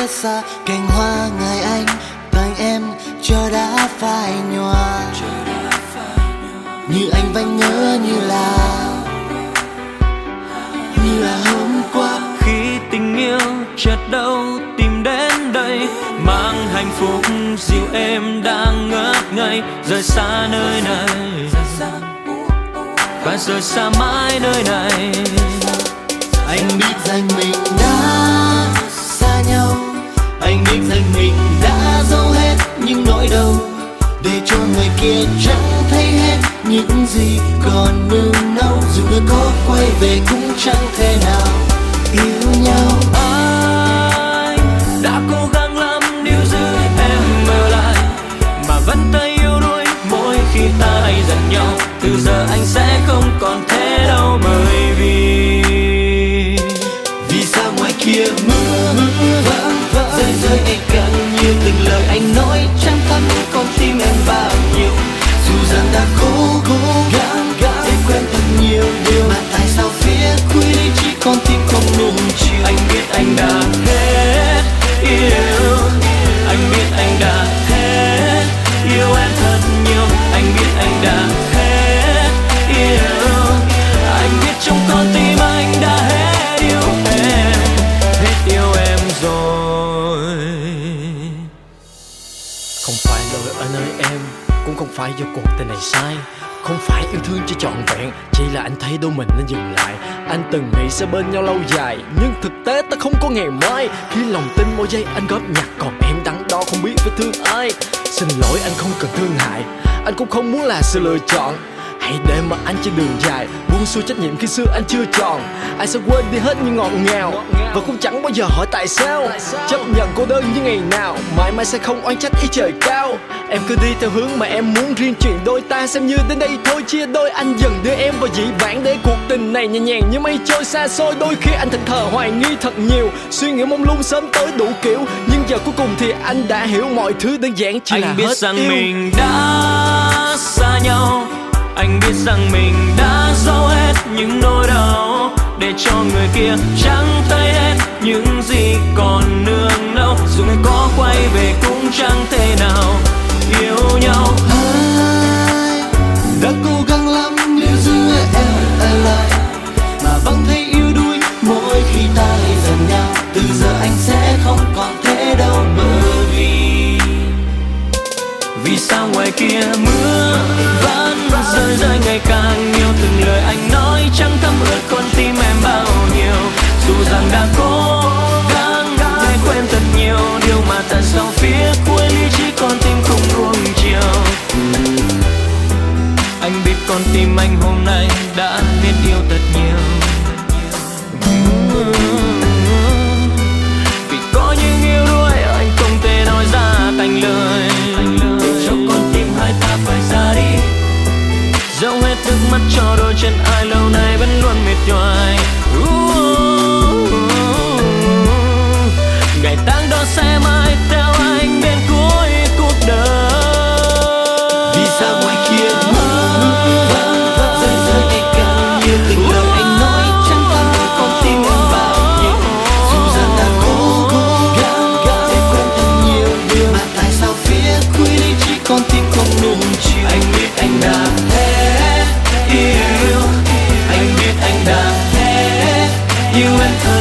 phía xa cành hoa ngày anh tay em chờ đã phai nhòa. Như anh vẫn nhớ như là như là hôm qua. Khi tình yêu chợt đâu tìm đến đây mang hạnh phúc dịu êm đang ngất ngây. Rời xa nơi này và rời xa mãi nơi này. Anh biết rằng mình đã xa nhau anh biết rằng mình đã giấu hết những nỗi đau để cho người kia chẳng thấy hết những gì còn nương náu. Dù người có quay về cũng chẳng thể nào yêu nhau. Anh đã cố gắng lắm níu giữ em ở lại, mà vẫn tay yêu đuối mỗi khi ta hay giận nhau. Từ giờ anh sẽ không anh nói chẳng thấm con tim em bao nhiêu. Dù rằng đã cố cố gắng gắng để quên thật nhiều điều, mà tại sao phía cuối chỉ con tim không nuông chiều anh biết anh đã Không phải lỗi ở nơi em, Cũng không phải do cuộc tình này sai. Không phải yêu thương cho trọn vẹn, Chỉ là anh thấy đôi mình nên dừng lại. Anh từng nghĩ sẽ bên nhau lâu dài, Nhưng thực tế ta không có ngày mai. Khi lòng tin mỗi giây anh góp nhặt, Còn em đắn đo không biết phải thương ai. Xin lỗi anh không cần thương hại, Anh cũng không muốn là sự lựa chọn. Hãy để mà anh trên đường dài Buông xuôi trách nhiệm khi xưa anh chưa tròn. Anh sẽ quên đi hết những ngọt ngào Và cũng chẳng bao giờ hỏi tại sao. Chấp nhận cô đơn như ngày nào Mãi mãi sẽ không oán trách ý trời cao. Em cứ đi theo hướng mà em muốn Riêng chuyện đôi ta xem như đến đây thôi. Chia đôi anh dần đưa em vào dĩ vãng Để cuộc tình này nhẹ nhàng như mây trôi xa xôi. Đôi khi anh thẫn thờ hoài nghi thật nhiều Suy nghĩ mông lung sớm tới đủ kiểu. Nhưng giờ cuối cùng thì anh đã hiểu mọi thứ đơn giản chỉ là anh biết hết rằng yêu. mình đã xa nhau anh biết rằng mình đã giấu hết những nỗi đau để cho người kia chẳng thấy hết. Những gì còn nương nấu, dù người có quay về cũng chẳng vì sao ngoài kia mưa vẫn rơi rơi ngày càng nhiều? Từng lời anh nói chẳng thấm ướt con tim em bao nhiêu. Dù rằng đã cố gắng để quên thật nhiều, điều mà tại sao phía cuối lý trí con tim không nuông chiều. Anh biết con tim anh hôm nay đã biết yêu thật nhiều. mưa. Hết yêu anh